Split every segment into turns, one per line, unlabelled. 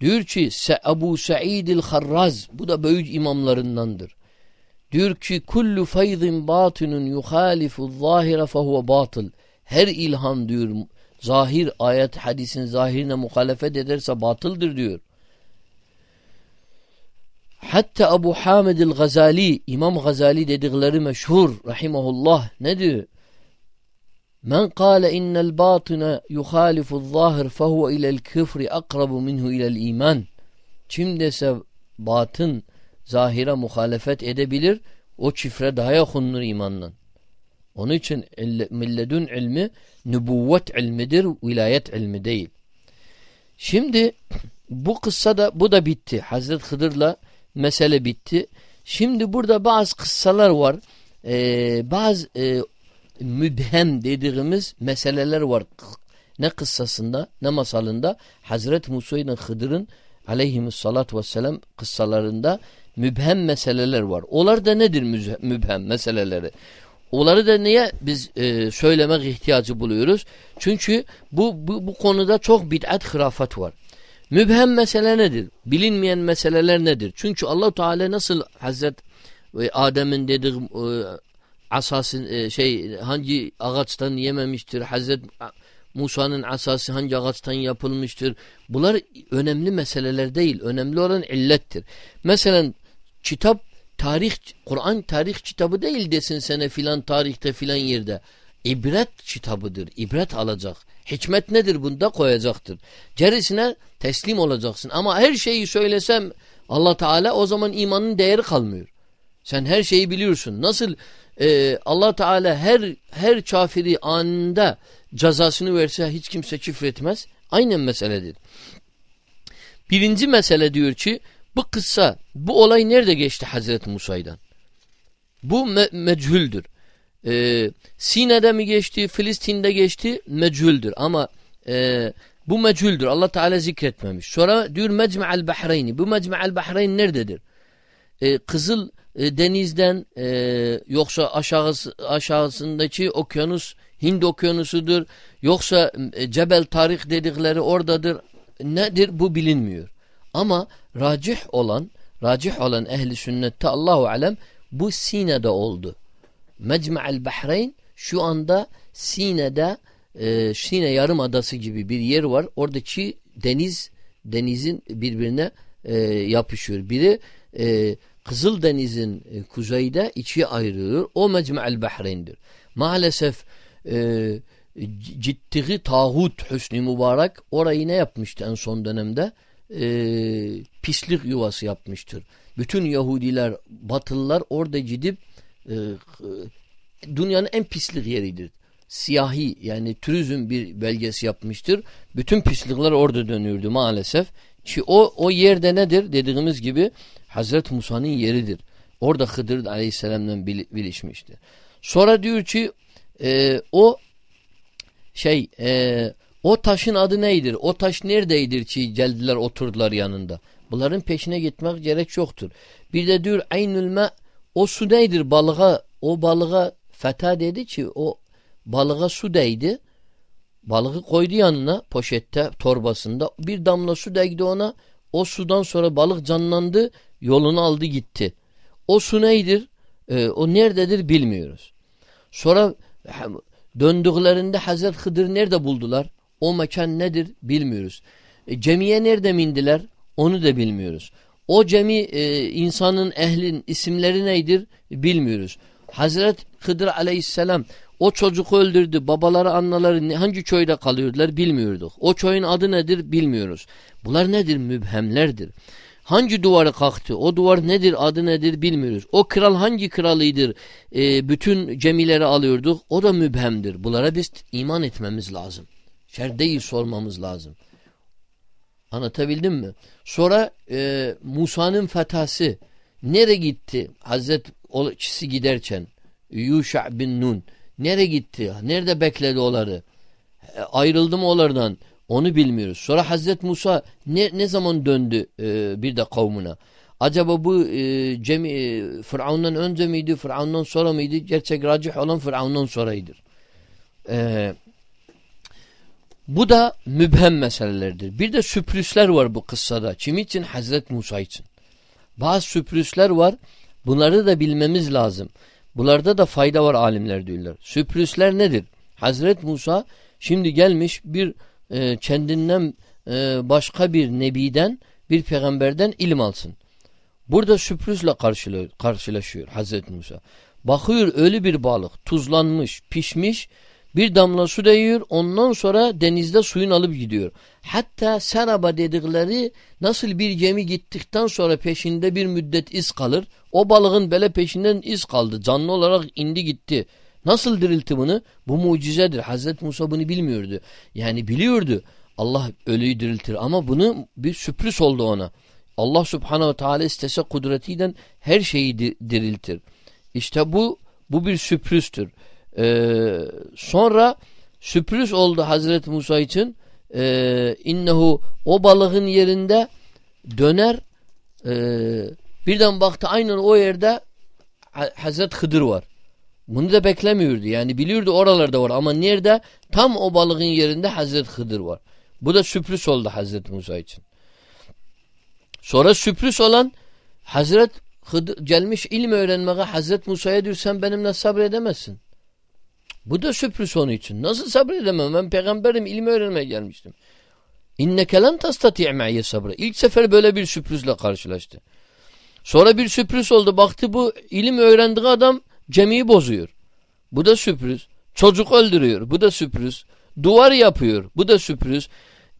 Diyor ki Ebu Sa'idil Harraz bu da büyük imamlarındandır. Diyor ki kullu faydin batinun yuhalifu zahire fehuve batıl. Her ilham diyor zahir ayet hadisin zahirine muhalefet ederse batıldır diyor. Hatta Ebu Hamid el-Gazali, İmam Gazali dedikleri meşhur rahimahullah ne diyor? Men kâle innel batine yuhalifu zahir fehuve ilel küfri akrabu minhu ilel iman. Kim dese batın zahire muhalefet edebilir, o çifre daha yakındır imandan. Onun için milledün ilmi nübüvvet ilmidir, vilayet ilmi değil. Şimdi bu kıssada bu da bitti. Hazreti Hıdır'la mesele bitti. Şimdi burada bazı kıssalar var. Ee, bazı e, mübhem dediğimiz meseleler var. Ne kıssasında ne masalında Hazreti Musa ile Hıdır'ın aleyhimussalatü vesselam kıssalarında mübhem meseleler var. Onlar da nedir mübhem meseleleri? Onları da niye biz e, söylemek ihtiyacı buluyoruz? Çünkü bu, bu, bu konuda çok bid'at hırafat var. Mübhem mesele nedir? Bilinmeyen meseleler nedir? Çünkü allah Teala nasıl Hazret e, Adem'in dediği e, asasın e, şey hangi ağaçtan yememiştir? Hazret Musa'nın asası hangi ağaçtan yapılmıştır? Bunlar önemli meseleler değil. Önemli olan illettir. Mesela kitap tarih Kur'an tarih kitabı değil desin sene filan tarihte filan yerde. İbret kitabıdır. İbret alacak. Hikmet nedir bunda koyacaktır. Gerisine teslim olacaksın. Ama her şeyi söylesem Allah Teala o zaman imanın değeri kalmıyor. Sen her şeyi biliyorsun. Nasıl e, Allah Teala her her kafiri anında cezasını verse hiç kimse küfretmez. Aynen meseledir. Birinci mesele diyor ki bu kıssa, bu olay nerede geçti Hazreti Musa'dan? Bu me mechüldür. Ee, Sine'de mi geçti, Filistin'de geçti mechüldür. Ama e, bu mechüldür. Allah Teala zikretmemiş. Sonra diyor Mecmu'al Bahreyni. Bu Mecmu'al Bahreyn nerededir? Ee, Kızıl e, denizden e, yoksa aşağısı, aşağısındaki okyanus Hind okyanusudur. Yoksa e, Cebel Tarih dedikleri oradadır. Nedir bu bilinmiyor. Ama racih olan racih olan ehli sünnette Allahu alem bu Sine'de oldu. Mecmu'el Bahreyn şu anda Sine'de e, Sine yarım adası gibi bir yer var. Oradaki deniz denizin birbirine e, yapışıyor. Biri e, Kızıl Deniz'in e, kuzeyde içi ayrılıyor. O Mecmu'el Bahreyn'dir. Maalesef e, ciddiği tağut Hüsnü Mübarek orayı ne yapmıştı en son dönemde? e, pislik yuvası yapmıştır. Bütün Yahudiler, Batılılar orada gidip e, dünyanın en pislik yeridir. Siyahi yani turizm bir belgesi yapmıştır. Bütün pislikler orada dönüyordu maalesef. Ki o, o yerde nedir? Dediğimiz gibi Hazreti Musa'nın yeridir. Orada Hıdır Aleyhisselam'la bilişmişti. Sonra diyor ki e, o şey e, o taşın adı neydir? O taş neredeydir ki geldiler oturdular yanında? Bunların peşine gitmek gerek yoktur. Bir de diyor aynül o su neydir balığa? O balığa feta dedi ki o balığa su değdi. Balığı koydu yanına poşette torbasında. Bir damla su değdi ona. O sudan sonra balık canlandı. Yolunu aldı gitti. O su neydir? Ee, o nerededir bilmiyoruz. Sonra döndüklerinde Hazreti Hıdır nerede buldular? O mekan nedir bilmiyoruz. E, cemiye nerede mindiler onu da bilmiyoruz. O cemi e, insanın ehlin isimleri neydir bilmiyoruz. Hazret Hıdır aleyhisselam o çocuk öldürdü. Babaları anneleri hangi köyde kalıyordular bilmiyorduk. O köyün adı nedir bilmiyoruz. Bunlar nedir? Mübhemlerdir. Hangi duvarı kalktı? O duvar nedir? Adı nedir? Bilmiyoruz. O kral hangi kralıydır? E, bütün cemileri alıyorduk. O da mübhemdir. Bunlara biz iman etmemiz lazım. Şer değil sormamız lazım. Anlatabildim mi? Sonra e, Musa'nın fethası nere gitti? Hazret o giderken Yuşa bin Nun nere gitti? Nerede bekledi onları? E, ayrıldı mı onlardan? Onu bilmiyoruz. Sonra Hazret Musa ne, ne zaman döndü e, bir de kavmuna? Acaba bu e, cemi, e, Firavun'dan önce miydi, Firavun'dan sonra mıydı? Gerçek racih olan Firavun'dan sonraydır. Eee bu da mübhem meselelerdir. Bir de sürprizler var bu kıssada. Kim için? Hazret Musa için. Bazı sürprizler var. Bunları da bilmemiz lazım. Bunlarda da fayda var alimler diyorlar. Sürprizler nedir? Hazret Musa şimdi gelmiş bir e, kendinden e, başka bir nebiden bir peygamberden ilim alsın. Burada sürprizle karşılaşıyor Hazreti Musa. Bakıyor ölü bir balık tuzlanmış pişmiş bir damla su değiyor ondan sonra denizde suyun alıp gidiyor. Hatta Seraba dedikleri nasıl bir gemi gittikten sonra peşinde bir müddet iz kalır. O balığın böyle peşinden iz kaldı. Canlı olarak indi gitti. Nasıl diriltti bunu? Bu mucizedir. Hazreti Musa bunu bilmiyordu. Yani biliyordu. Allah ölüyü diriltir ama bunu bir sürpriz oldu ona. Allah subhanehu teala istese kudretiyle her şeyi diriltir. İşte bu bu bir sürprizdir. Ee, sonra sürpriz oldu Hazreti Musa için. Ee, innehu o balığın yerinde döner e, birden baktı aynen o yerde Hazreti Hıdır var. Bunu da beklemiyordu. Yani biliyordu oralarda var ama nerede? Tam o balığın yerinde Hazreti Hıdır var. Bu da sürpriz oldu Hazreti Musa için. Sonra sürpriz olan Hazret Hıdır, gelmiş ilim öğrenmeye Hazret Musa'ya diyor sen benimle sabredemezsin. Bu da sürpriz onun için. Nasıl sabredemem? Ben peygamberim ilim öğrenmeye gelmiştim. İnneke len tastati' me'ye sabra. İlk sefer böyle bir sürprizle karşılaştı. Sonra bir sürpriz oldu. Baktı bu ilim öğrendiği adam cemiyi bozuyor. Bu da sürpriz. Çocuk öldürüyor. Bu da sürpriz. Duvar yapıyor. Bu da sürpriz.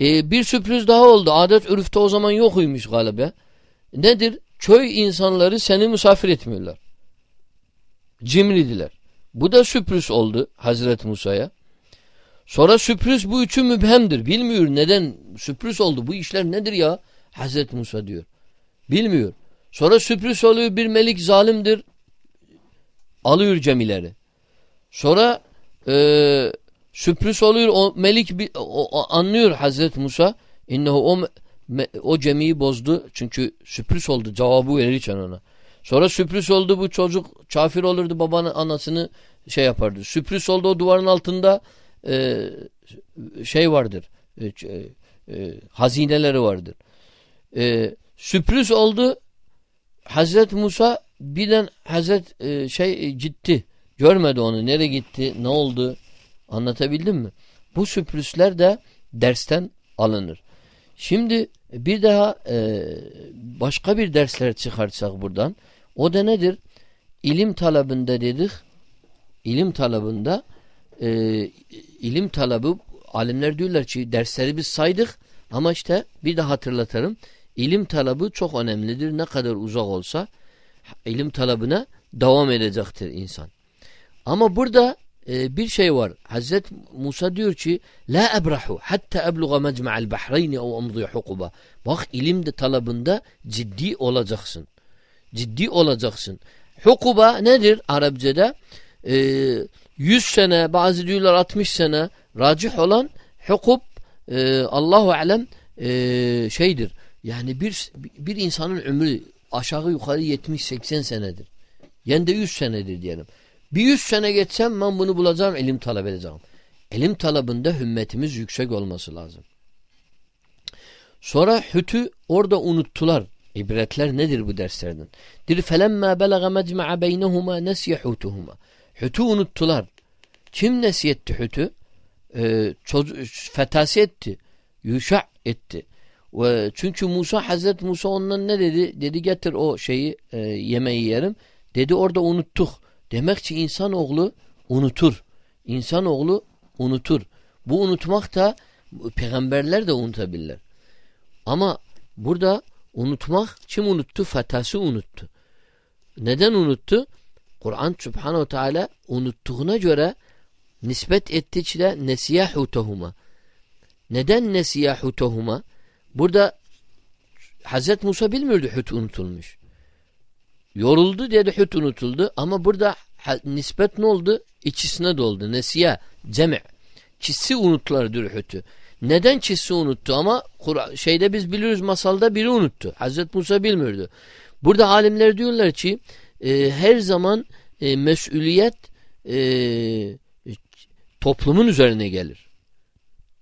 Ee, bir sürpriz daha oldu. Adet ürfte o zaman yok uymuş galiba. Nedir? Köy insanları seni misafir etmiyorlar. Cimridiler. Bu da sürpriz oldu Hazreti Musa'ya. Sonra sürpriz bu üçü mübhemdir. Bilmiyor neden sürpriz oldu. Bu işler nedir ya? Hazreti Musa diyor. Bilmiyor. Sonra sürpriz oluyor bir melik zalimdir. Alıyor cemileri. Sonra e, sürpriz oluyor o melik bir, o, o, anlıyor Hazreti Musa. İnnehu o, me, o cemiyi bozdu. Çünkü sürpriz oldu. Cevabı verirken ona. Sonra sürpriz oldu bu çocuk kafir olurdu babanın anasını şey yapardı. Sürpriz oldu o duvarın altında e, şey vardır. E, e, e, hazineleri vardır. E, sürpriz oldu Hazret Musa birden Hazret e, şey e, gitti. Görmedi onu. Nereye gitti? Ne oldu? Anlatabildim mi? Bu sürprizler de dersten alınır. Şimdi bir daha e, başka bir dersler çıkarsak buradan. O da nedir? İlim talabında dedik. İlim talabında e, ilim talabı alimler diyorlar ki dersleri biz saydık ama işte bir daha hatırlatırım. İlim talabı çok önemlidir. Ne kadar uzak olsa ilim talabına devam edecektir insan. Ama burada e, bir şey var. Hazret Musa diyor ki La ebrahu hatta ebluğa mecma'al bahreyni ev amdi hukuba. Bak ilim de talabında ciddi olacaksın. Ciddi olacaksın. Hukuba nedir Arapçada? E, 100 sene bazı diyorlar 60 sene racih olan hukub e, Allahu alem e, şeydir. Yani bir bir insanın ömrü aşağı yukarı 70-80 senedir. Yani de 100 senedir diyelim. Bir 100 sene geçsem ben bunu bulacağım, ilim talep edeceğim. İlim talabında hümmetimiz yüksek olması lazım. Sonra hütü orada unuttular. İbretler nedir bu derslerden? Dir felemma belaga mecma'a beynehuma nesye hutuhuma. Hütü unuttular. Kim nesiyetti hütü? Ee, fetasi etti. Yuşa etti. Ve çünkü Musa Hazreti Musa ondan ne dedi? Dedi getir o şeyi e, yemeği yerim. Dedi orada unuttuk. Demek ki insanoğlu unutur. İnsanoğlu unutur. Bu unutmak da peygamberler de unutabilirler. Ama burada unutmak kim unuttu? Fetası unuttu. Neden unuttu? Kur'an subhanehu teala unuttuğuna göre nispet etti de nesiyahutahuma. Neden nesiyahutahuma? Burada Hazret Musa bilmiyordu hüt unutulmuş. Yoruldu dedi hüt unutuldu ama burada nispet ne oldu? İçisine doldu. Nesiye, cemi. Çisi unuttular diyor hütü. Neden çisi unuttu ama şeyde biz biliyoruz masalda biri unuttu. Hazret Musa bilmiyordu. Burada alimler diyorlar ki e, her zaman e, mesuliyet e, toplumun üzerine gelir.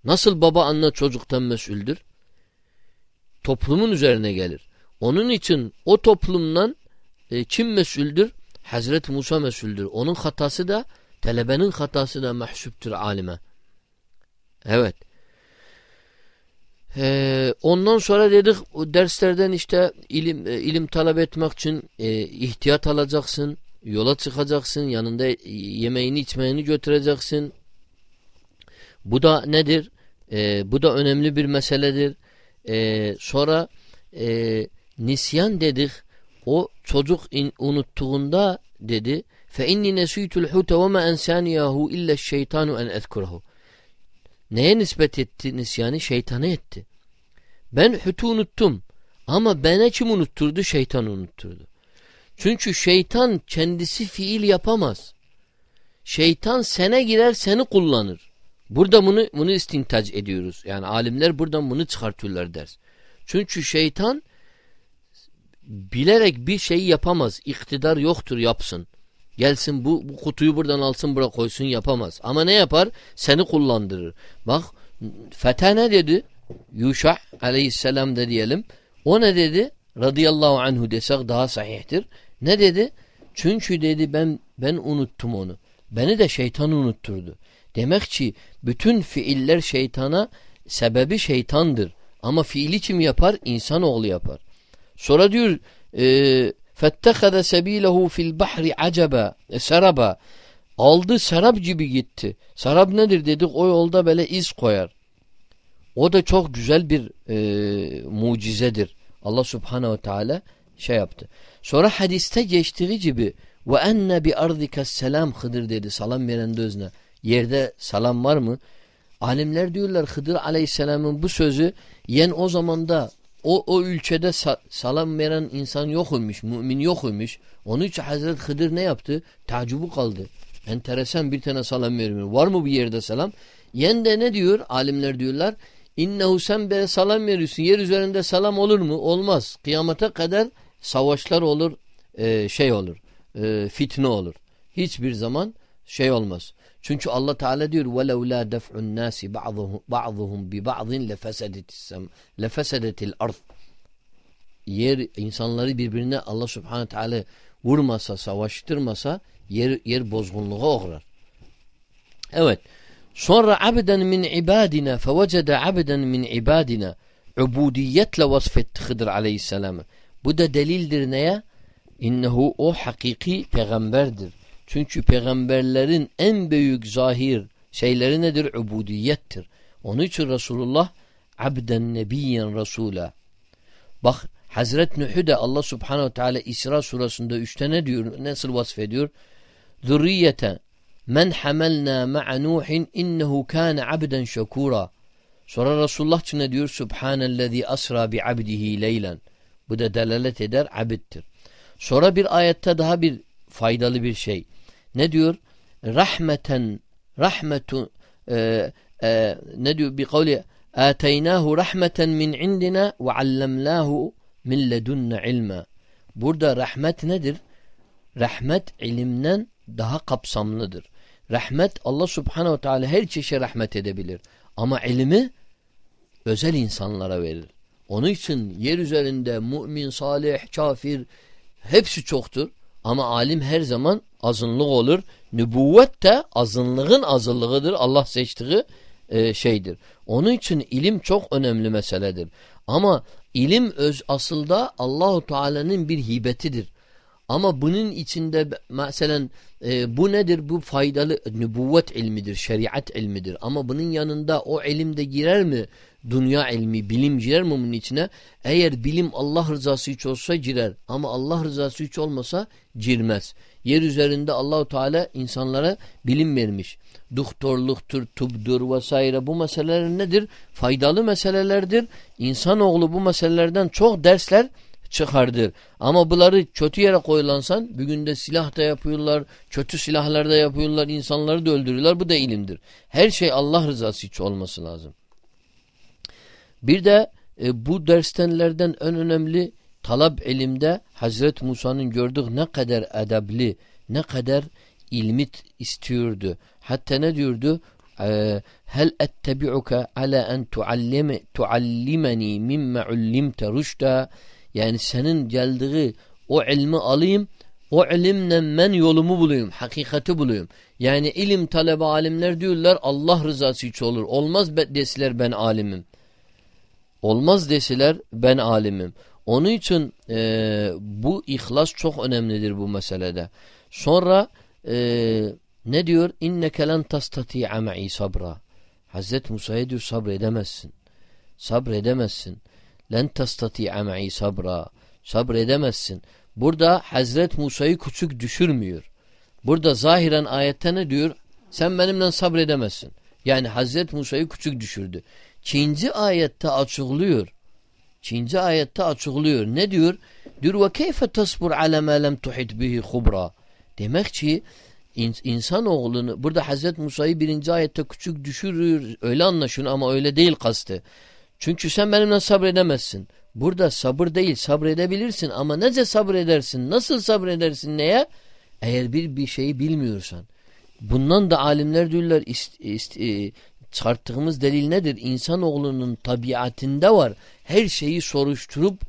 Nasıl baba anne çocuktan mesuldür? Toplumun üzerine gelir. Onun için o toplumdan e, kim mesuldür? Hazreti Musa mesuldür. Onun hatası da talebenin hatası da mahsuptur alime. Evet. Ee, ondan sonra dedik derslerden işte ilim e, ilim talep etmek için e, ihtiyat alacaksın, yola çıkacaksın, yanında yemeğini içmeyini götüreceksin. Bu da nedir? E, bu da önemli bir meseledir. E, sonra e, nisyan dedik. O çocuk in, unuttuğunda dedi fe inni nesuytul hute ve ma ensaniyahu illa şeytanu en ezkurehu. Neye nispet etti nisyanı? Şeytana etti. Ben hütü unuttum. Ama bana kim unutturdu? Şeytan unutturdu. Çünkü şeytan kendisi fiil yapamaz. Şeytan sene girer seni kullanır. Burada bunu bunu istintac ediyoruz. Yani alimler buradan bunu çıkartıyorlar ders. Çünkü şeytan bilerek bir şeyi yapamaz. İktidar yoktur yapsın. Gelsin bu, bu kutuyu buradan alsın buraya koysun yapamaz. Ama ne yapar? Seni kullandırır. Bak Fethe ne dedi? Yuşa aleyhisselam da diyelim. O ne dedi? Radıyallahu anhu desek daha sahihtir. Ne dedi? Çünkü dedi ben ben unuttum onu. Beni de şeytan unutturdu. Demek ki bütün fiiller şeytana sebebi şeytandır. Ama fiili kim yapar? İnsanoğlu yapar. Sonra diyor e, فَاتَّخَذَ سَب۪يلَهُ fil الْبَحْرِ عَجَبًا e, Seraba. Aldı serap gibi gitti. Serap nedir dedik o yolda böyle iz koyar. O da çok güzel bir e, mucizedir. Allah subhanehu ve teala şey yaptı. Sonra hadiste geçtiği gibi ve enne bi ardika selam Hıdır dedi salam veren dözne. Yerde salam var mı? Alimler diyorlar Hıdır aleyhisselamın bu sözü yen o zamanda o, o ülkede sa salam veren insan yokmuş, mümin yokmuş. Onun için Hazreti Hıdır ne yaptı? Tacubu kaldı. Enteresan bir tane salam vermiyor. Var mı bir yerde salam? Yen de ne diyor? Alimler diyorlar. İnnehu sen be salam veriyorsun. Yer üzerinde salam olur mu? Olmaz. Kıyamete kadar savaşlar olur, e, şey olur, e, fitne olur. Hiçbir zaman şey olmaz. Çünkü Allah Teala diyor وَلَوْ لَا دَفْعُ النَّاسِ بَعْضُهُمْ بِبَعْضٍ لَفَسَدَتِ الْأَرْضِ Yer insanları birbirine Allah Subhanahu Teala vurmasa, savaştırmasa yer, yer bozgunluğa uğrar. Evet. Sonra abden min ibadina fevecede abden min ibadina ubudiyetle vasfetti Hıdır aleyhisselamı. Bu da delildir neye? İnnehu o hakiki peygamberdir. Çünkü peygamberlerin en büyük zahir şeyleri nedir? Ubudiyettir. Onun için Resulullah abden nebiyyen rasula. Bak Hazret Nuh'u da Allah subhanehu teala İsra surasında üçte ne diyor? Nasıl vasfediyor? Zürriyeten men hamelna ma'a Nuhin innehu kâne abden şekûra. Sonra Resulullah için ne diyor? Subhanellezi asra bi abdihi leylen. Bu da delalet eder abittir. Sonra bir ayette daha bir faydalı bir şey. Ne diyor? Rahmeten rahmetu e, e, ne diyor? Bir kavli ateynahu rahmeten min indina ve allemnahu min ledunna ilma. Burada rahmet nedir? Rahmet ilimden daha kapsamlıdır. Rahmet Allah subhanehu ve teala her çeşe rahmet edebilir. Ama ilmi özel insanlara verir. Onun için yer üzerinde mümin, salih, kafir hepsi çoktur. Ama alim her zaman azınlık olur. Nübüvvet de azınlığın azınlığıdır. Allah seçtiği e, şeydir. Onun için ilim çok önemli meseledir. Ama ilim öz asılda Allahu Teala'nın bir hibetidir. Ama bunun içinde mesela e, bu nedir? Bu faydalı nübüvvet ilmidir, şeriat ilmidir. Ama bunun yanında o ilim de girer mi? Dünya ilmi, bilim girer mi bunun içine? Eğer bilim Allah rızası için olsa girer. Ama Allah rızası için olmasa girmez. Yer üzerinde Allahu Teala insanlara bilim vermiş. Doktorluktur, tıbdır vesaire bu meseleler nedir? Faydalı meselelerdir. İnsanoğlu bu meselelerden çok dersler çıkardır. Ama bunları kötü yere koyulansan bugün de silah da yapıyorlar, kötü silahlar da yapıyorlar, insanları da öldürüyorlar. Bu da ilimdir. Her şey Allah rızası için olması lazım. Bir de e, bu derstenlerden en önemli talab elimde Hazreti Musa'nın gördük ne kadar edebli, ne kadar ilmit istiyordu. Hatta ne diyordu? hel ettebi'uke ala en tuallime tuallimeni mimme ullimte rüşta yani senin geldiği o ilmi alayım o ilimle ben yolumu bulayım, hakikati bulayım. Yani ilim talebe alimler diyorlar Allah rızası için olur. Olmaz deseler ben alimim. Olmaz deseler ben alimim. Onun için e, bu ihlas çok önemlidir bu meselede. Sonra e, ne diyor? İnneke len tastati'a ma'i sabra. Hazreti Musa'ya diyor sabredemezsin. Sabredemezsin. Len tastati'a ma'i sabra. Sabredemezsin. Burada Hazret Musa'yı küçük düşürmüyor. Burada zahiren ayette ne diyor? Sen benimle sabredemezsin. Yani Hazret Musa'yı küçük düşürdü. Çinci ayette açıklıyor. Çinci ayette açıklıyor. Ne diyor? Diyor ve keyfe tasbur ala ma lem tuhit bihi khubra. Demek ki insan oğlunu burada Hazret Musa'yı birinci ayette küçük düşürür. Öyle anlaşılıyor ama öyle değil kastı. Çünkü sen benimle sabredemezsin. Burada sabır değil sabredebilirsin ama nece sabredersin? Nasıl sabredersin neye? Eğer bir bir şeyi bilmiyorsan. Bundan da alimler diyorlar ist, ist, e, çıkarttığımız delil nedir? İnsanoğlunun tabiatinde var. Her şeyi soruşturup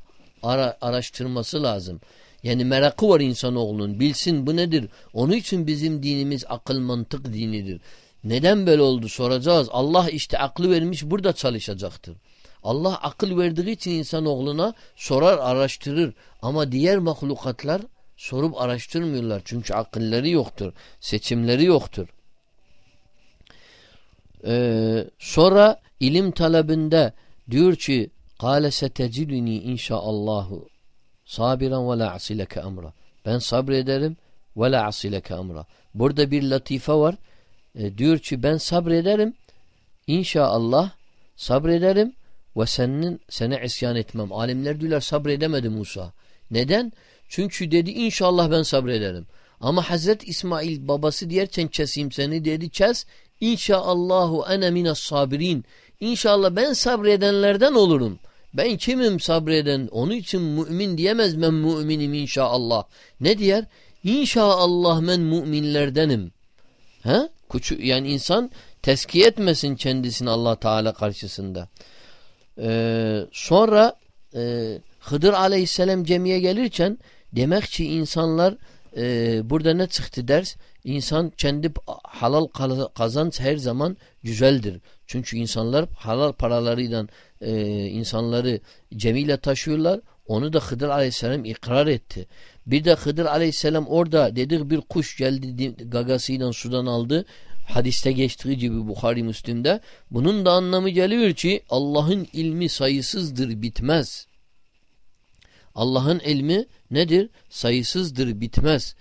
ara, araştırması lazım. Yani merakı var insanoğlunun. Bilsin bu nedir? Onun için bizim dinimiz akıl mantık dinidir. Neden böyle oldu soracağız. Allah işte aklı vermiş burada çalışacaktır. Allah akıl verdiği için insanoğluna sorar araştırır. Ama diğer mahlukatlar sorup araştırmıyorlar. Çünkü akılları yoktur. Seçimleri yoktur. Ee, sonra ilim talebinde diyor ki Kale seteciduni inşaallahu sabiran ve la asileke emra. Ben sabrederim ve la asileke emra. Burada bir latife var. E, diyor ki ben sabrederim inşallah sabrederim ve senin sana isyan etmem. Alimler diyorlar sabredemedi Musa. Neden? Çünkü dedi inşallah ben sabrederim. Ama Hazret İsmail babası diyerken keseyim seni dedi kes. İnşaallahu ene minas sabirin. İnşallah ben sabredenlerden olurum. Ben kimim sabreden? Onun için mümin diyemez ben müminim inşallah. Ne diyer? İnşallah ben müminlerdenim. Ha? Yani insan teskiye etmesin kendisini Allah Teala karşısında. Ee, sonra e, Hıdır aleyhisselam cemiye gelirken demek ki insanlar e, burada ne çıktı ders? İnsan kendi halal kazanç her zaman güzeldir. Çünkü insanlar halal paralarıyla e, insanları cemiyle taşıyorlar. Onu da Hıdır aleyhisselam ikrar etti. Bir de Hıdır aleyhisselam orada dedik bir kuş geldi gagasıyla sudan aldı hadiste geçtiği gibi Bukhari Müslim'de bunun da anlamı geliyor ki Allah'ın ilmi sayısızdır bitmez. Allah'ın ilmi nedir? Sayısızdır, bitmez.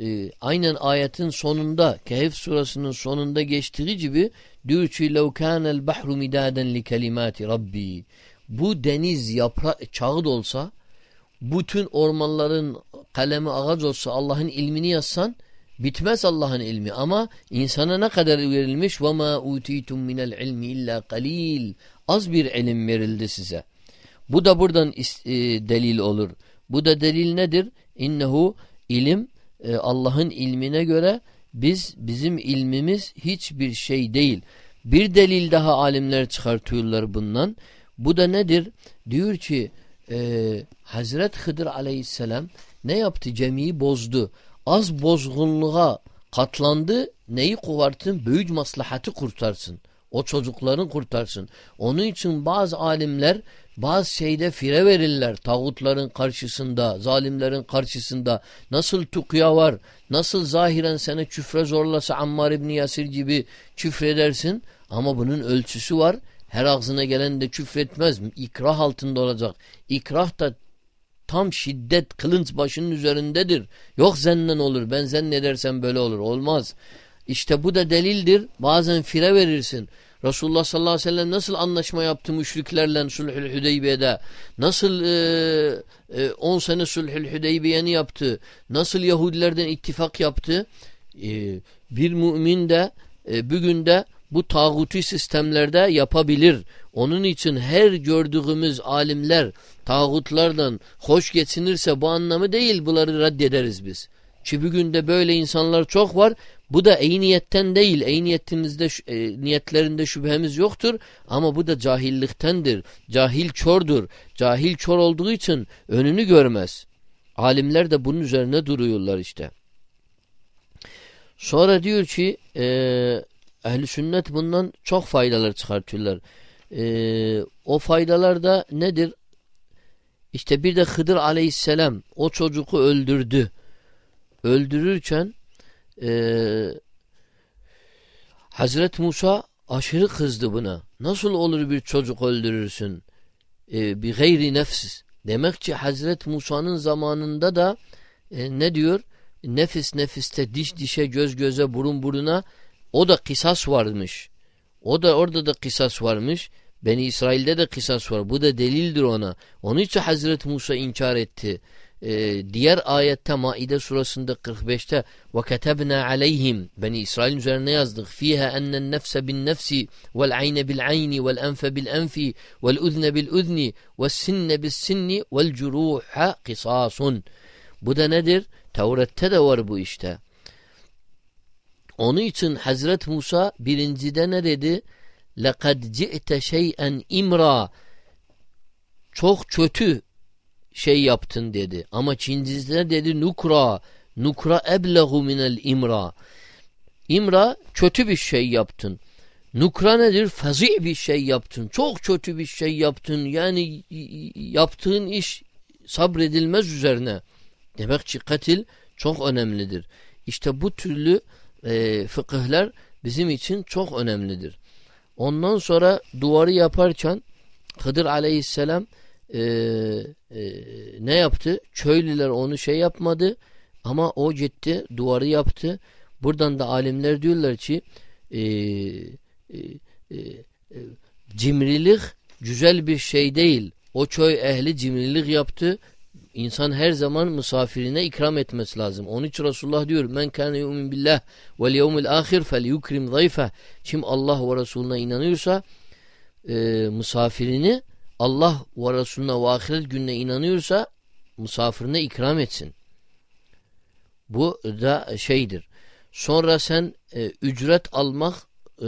E, aynen ayetin sonunda, Kehf surasının sonunda geçtiği gibi Dürçü lev kânel bahru midâden li kelimâti rabbi. Bu deniz yaprak çağı olsa, bütün ormanların kalemi ağaç olsa Allah'ın ilmini yazsan, Bitmez Allah'ın ilmi ama insana ne kadar verilmiş ve ma utitum minel ilmi illa qalil. Az bir ilim verildi size. Bu da buradan e, delil olur. Bu da delil nedir? İnnehu ilim e, Allah'ın ilmine göre biz bizim ilmimiz hiçbir şey değil. Bir delil daha alimler çıkartıyorlar bundan. Bu da nedir? Diyor ki e, Hazret Hıdır aleyhisselam ne yaptı? Cemiyi bozdu az bozgunluğa katlandı neyi kuvartın? Büyük maslahatı kurtarsın. O çocukların kurtarsın. Onun için bazı alimler bazı şeyde fire verirler tağutların karşısında, zalimlerin karşısında. Nasıl tukya var, nasıl zahiren seni küfre zorlasa Ammar İbni Yasir gibi küfredersin. Ama bunun ölçüsü var. Her ağzına gelen de küfretmez. İkrah altında olacak. İkrah da tam şiddet kılınç başının üzerindedir. Yok zennen olur. Ben zannedersem böyle olur. Olmaz. İşte bu da delildir. Bazen fire verirsin. Resulullah sallallahu aleyhi ve sellem nasıl anlaşma yaptı müşriklerle Sulhül Hüdeybiye'de? Nasıl 10 e, e, on sene Sulhül Hüdeybiye'ni yaptı? Nasıl Yahudilerden ittifak yaptı? E, bir mümin de e, bugün de bu tağuti sistemlerde yapabilir. Onun için her gördüğümüz alimler tağutlardan hoş geçinirse bu anlamı değil bunları reddederiz biz. Ki bugün de böyle insanlar çok var. Bu da iyi niyetten değil. İyi niyetimizde e, niyetlerinde şüphemiz yoktur ama bu da cahilliktendir. Cahil çordur. Cahil çor olduğu için önünü görmez. Alimler de bunun üzerine duruyorlar işte. Sonra diyor ki e, ehli sünnet bundan çok faydalar çıkartıyorlar. E, o faydalar da nedir? İşte bir de Hıdır aleyhisselam o çocuğu öldürdü. Öldürürken e, Hazret Musa aşırı kızdı buna. Nasıl olur bir çocuk öldürürsün? E, bir gayri nefsiz. Demek ki Hazret Musa'nın zamanında da e, ne diyor? Nefis nefiste, diş dişe, göz göze, burun buruna o da kısas varmış. O da orada da kısas varmış. Beni İsrail'de de kısas var. Bu da delildir ona. Onun için Hazreti Musa inkar etti Ee, diğer ayette Maide surasında 45'te ve ketebna aleyhim Beni İsrail'in üzerine yazdık. Fiha ennen nefse bin nefsi vel ayne bil ayni vel enfe bil enfi vel udne bil udni vel sinne bil sinni vel curuha kısasun. Bu da nedir? Tevrat'te de var bu işte. Onun için Hazret Musa birincide ne dedi? لَقَدْ جِئْتَ شَيْئًا imra Çok kötü şey yaptın dedi. Ama Çincizde dedi nukra. Nukra eblehu minel imra. İmra kötü bir şey yaptın. Nukra nedir? Fazi bir şey yaptın. Çok kötü bir şey yaptın. Yani yaptığın iş sabredilmez üzerine. Demek ki katil çok önemlidir. İşte bu türlü e, fıkıhlar bizim için çok önemlidir. Ondan sonra duvarı yaparken Hıdır aleyhisselam e, e, ne yaptı? Köylüler onu şey yapmadı ama o gitti duvarı yaptı. Buradan da alimler diyorlar ki e, e, e, e, cimrilik güzel bir şey değil. O köy ehli cimrilik yaptı. İnsan her zaman misafirine ikram etmesi lazım. Onun için Resulullah diyor men kâne yu'min billah vel yevmil ahir fel yukrim zayfe. Kim Allah ve Resulüne inanıyorsa e, misafirini Allah ve Resulüne ve ahiret gününe inanıyorsa misafirine ikram etsin. Bu da şeydir. Sonra sen e, ücret almak e,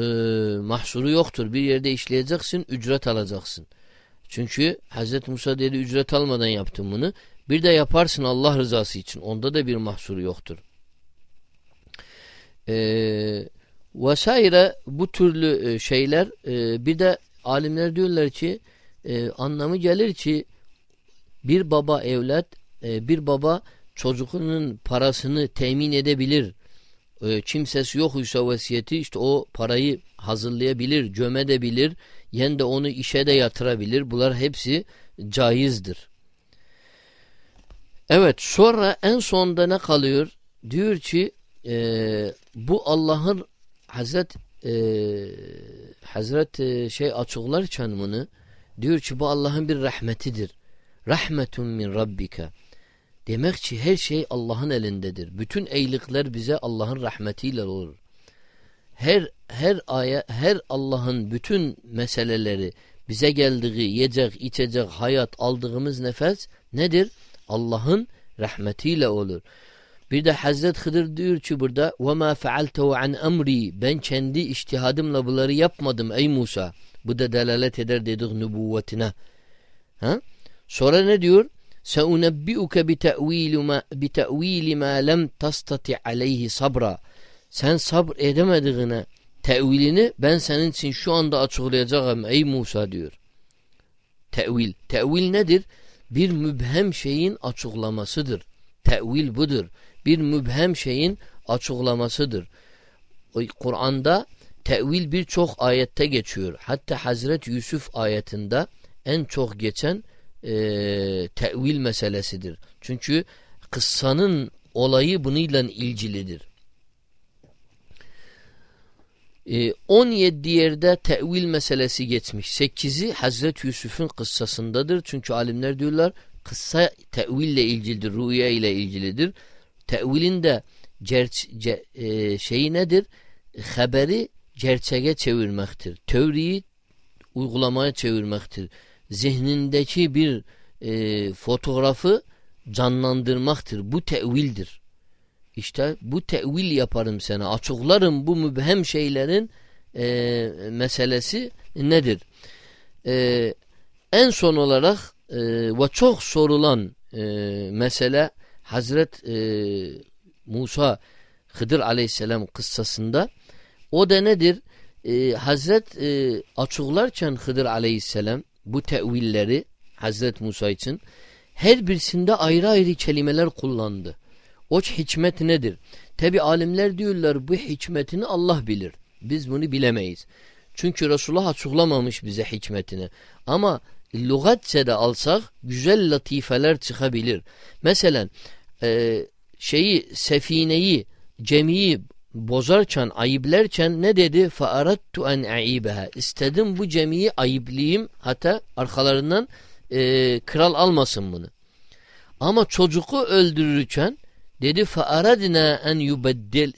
mahsuru yoktur. Bir yerde işleyeceksin, ücret alacaksın. Çünkü Hz. Musa dedi ücret almadan yaptım bunu. Bir de yaparsın Allah rızası için. Onda da bir mahsuru yoktur. Ee, vesaire bu türlü e, şeyler e, bir de alimler diyorlar ki e, anlamı gelir ki bir baba evlat e, bir baba çocuğunun parasını temin edebilir. E, kimsesi yoksa vesiyeti işte o parayı hazırlayabilir, gömedebilir, yen de onu işe de yatırabilir. Bunlar hepsi caizdir. Evet sonra en sonda ne kalıyor? Diyor ki e, bu Allah'ın Hazret e, Hazret e, şey açıklarken bunu diyor ki bu Allah'ın bir rahmetidir. Rahmetun min rabbika. Demek ki her şey Allah'ın elindedir. Bütün eylikler bize Allah'ın rahmetiyle olur. Her her aya her Allah'ın bütün meseleleri bize geldiği yiyecek, içecek, hayat, aldığımız nefes nedir? Allah'ın rahmetiyle olur. Bir de Hazret Hıdır diyor ki burada وَمَا فَعَلْتَهُ عَنْ اَمْرِي Ben kendi iştihadımla bunları yapmadım ey Musa. Bu da delalet eder dedik nübüvvetine. Ha? Sonra ne diyor? Seunebbiuke bi te'vili ma lem tastati aleyhi sabra. Sen sabr edemediğine tevilini ben senin için şu anda açıklayacağım ey Musa diyor. Tevil. Tevil nedir? Bir mübhem şeyin açıklamasıdır. Tevil budur. Bir mübhem şeyin açıklamasıdır. Kur'an'da tevil birçok ayette geçiyor. Hatta Hazret Yusuf ayetinde en çok geçen e, tevil meselesidir. Çünkü kıssanın olayı bununla ilgilidir. 17 ee, yerde tevil meselesi geçmiş. 8'i Hazreti Yusuf'un kıssasındadır. Çünkü alimler diyorlar kıssa teville ilgilidir, rüya ile ilgilidir. Tevilin de ce, e, şeyi nedir? Haberi gerçeğe çevirmektir. Teoriyi uygulamaya çevirmektir. Zihnindeki bir e, fotoğrafı canlandırmaktır. Bu tevildir. İşte bu tevil yaparım sana. Açıklarım bu mübhem şeylerin e, meselesi nedir? E, en son olarak e, ve çok sorulan e, mesele Hazret e, Musa Hıdır aleyhisselam kıssasında o da nedir? E, Hazret e, açıklarken Hıdır aleyhisselam bu tevilleri Hazret Musa için her birisinde ayrı ayrı kelimeler kullandı. O hikmet nedir? Tabi alimler diyorlar bu hikmetini Allah bilir. Biz bunu bilemeyiz. Çünkü Resulullah açıklamamış bize hikmetini. Ama lügatçe de alsak güzel latifeler çıkabilir. Mesela e, şeyi sefineyi, cemiyi bozarken, ayıplerken ne dedi? فَاَرَدْتُ اَنْ اَعِيبَهَا İstedim bu cemiyi ayıplıyım hatta arkalarından e, kral almasın bunu. Ama çocuğu öldürürken dedi فَاَرَدْنَا اَنْ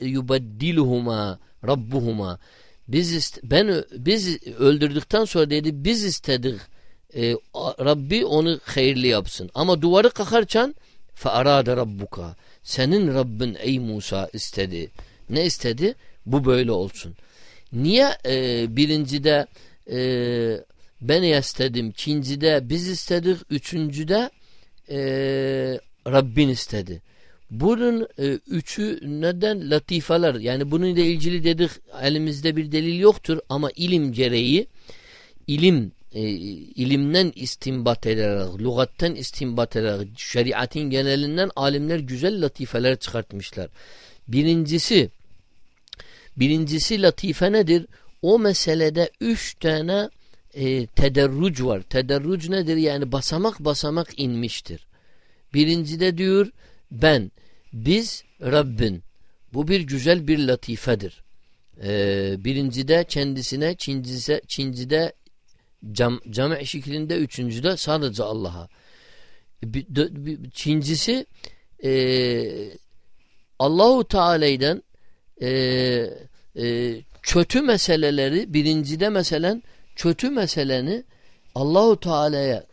يُبَدِّلُهُمَا رَبُّهُمَا biz ben biz öldürdükten sonra dedi biz istedik e, Rabbi onu hayırlı yapsın. Ama duvarı kakarken فَاَرَادَ رَبُّكَ Senin Rabbin ey Musa istedi. Ne istedi? Bu böyle olsun. Niye e, birincide e, ben istedim, ikincide biz istedik, üçüncüde e, Rabbin istedi. Bunun e, üçü neden latifeler yani bununla ilgili dedik elimizde bir delil yoktur ama ilim gereği ilim e, ilimden istinbat ederek, lügatten istinbat ederek, şeriatın genelinden alimler güzel latifeler çıkartmışlar. Birincisi birincisi latife nedir? O meselede üç tane e, tederruc var. Tederruc nedir? Yani basamak basamak inmiştir. Birincide diyor ben, biz, Rabbin. Bu bir güzel bir latifedir. Ee, birincide kendisine, çincide, çincide cam, cam şeklinde, üçüncüde sadece Allah'a. Çincisi e, Allahu Teala'dan e, e, kötü meseleleri birincide meselen kötü meseleni Allahu Teala'ya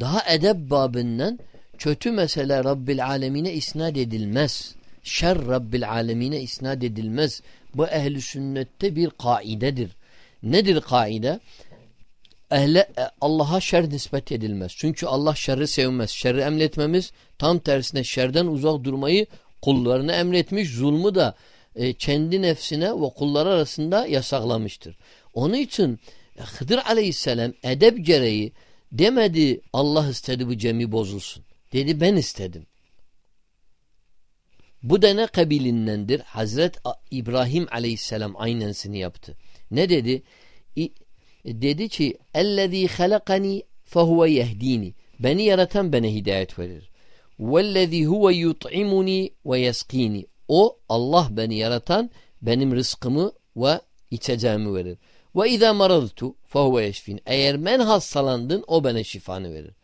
daha edep babından kötü mesele Rabbil Alemine isnat edilmez. Şer Rabbil Alemine isnat edilmez. Bu ehli sünnette bir kaidedir. Nedir kaide? Ehle e, Allah'a şer nispet edilmez. Çünkü Allah şerri sevmez. Şerri emretmemiz tam tersine şerden uzak durmayı kullarına emretmiş. Zulmü da e, kendi nefsine ve kullar arasında yasaklamıştır. Onun için Hıdır aleyhisselam edep gereği demedi Allah istedi bu cemi bozulsun. Dedi ben istedim. Bu da ne kabilindendir? Hazret İbrahim aleyhisselam aynensini yaptı. Ne dedi? İ, dedi ki اَلَّذ۪ي خَلَقَنِي فَهُوَ يَهْد۪ينِ Beni yaratan bana hidayet verir. وَالَّذ۪ي هُوَ يُطْعِمُنِي وَيَسْق۪ينِ o Allah beni yaratan benim rızkımı ve içeceğimi verir. Ve izâ maradtu fehuve yeşfin. Eğer ben hastalandım o bana şifanı verir.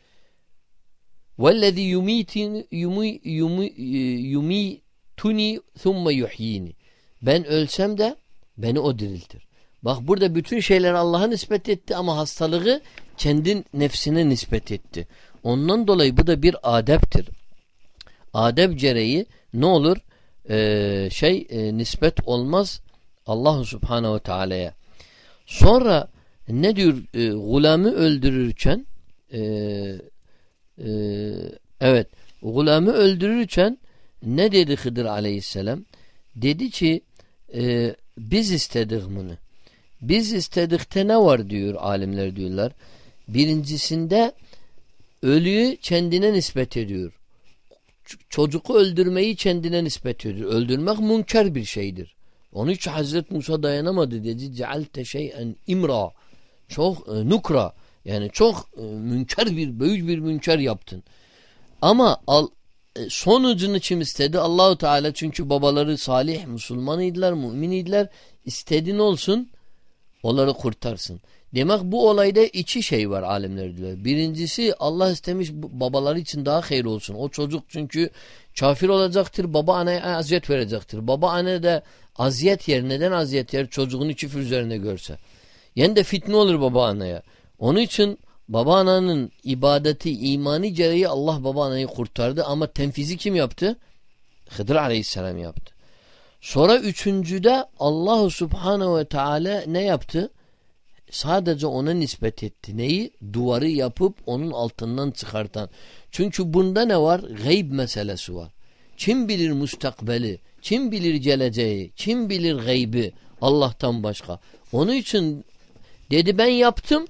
Vellezî yumitini yumi, yumi, yumituni thumme yuhyini. Ben ölsem de beni o diriltir. Bak burada bütün şeyler Allah'a nispet etti ama hastalığı kendi nefsine nispet etti. Ondan dolayı bu da bir adeptir. Adep gereği ne olur? Ee, şey e, nispet olmaz Allah Subhanahu Teala'ya. Sonra ne diyor? E, gulamı öldürürken e, e, evet gulamı öldürürken ne dedi Hıdır aleyhisselam? Dedi ki e, biz istedik bunu. Biz istedikte ne var diyor alimler diyorlar. Birincisinde ölüyü kendine nispet ediyor. Çocuğu öldürmeyi kendine nispet ediyor. Öldürmek münker bir şeydir. Onun için Hazreti Musa dayanamadı dedi. Cealte şeyen imra. Çok e, nukra. Yani çok e, münker bir, büyük bir münker yaptın. Ama al, e, sonucunu kim istedi? Allahu Teala çünkü babaları salih, Müslümanıydılar, müminiydiler. İstediğin olsun, onları kurtarsın. Demek bu olayda iki şey var alimler diyor. Birincisi Allah istemiş babaları için daha hayır olsun. O çocuk çünkü kafir olacaktır, baba anneye aziyet verecektir. Baba anne de aziyet yer. Neden aziyet yer? Çocuğunu küfür üzerine görse. Yani de fitne olur baba anneye. Onun için baba ananın ibadeti, imani gereği Allah baba anayı kurtardı ama tenfizi kim yaptı? Hıdır aleyhisselam yaptı. Sonra üçüncüde Allahu Subhanahu ve Teala ne yaptı? Sadece ona nispet etti. Neyi? Duvarı yapıp onun altından çıkartan. Çünkü bunda ne var? Gayb meselesi var. Kim bilir mustakbeli? Kim bilir geleceği? Kim bilir gaybi? Allah'tan başka. Onun için dedi ben yaptım.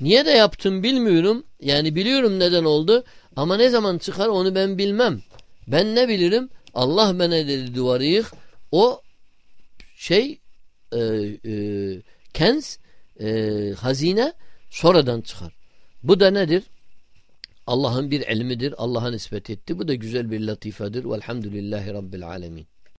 Niye de yaptım bilmiyorum. Yani biliyorum neden oldu. Ama ne zaman çıkar onu ben bilmem. Ben ne bilirim? Allah bana dedi duvarı yık. O şey e, e, kenz e, hazine sonradan çıkar. Bu da nedir? Allah'ın bir ilmidir. Allah'a nispet etti. Bu da güzel bir latifedir. Velhamdülillahi Rabbil alemin.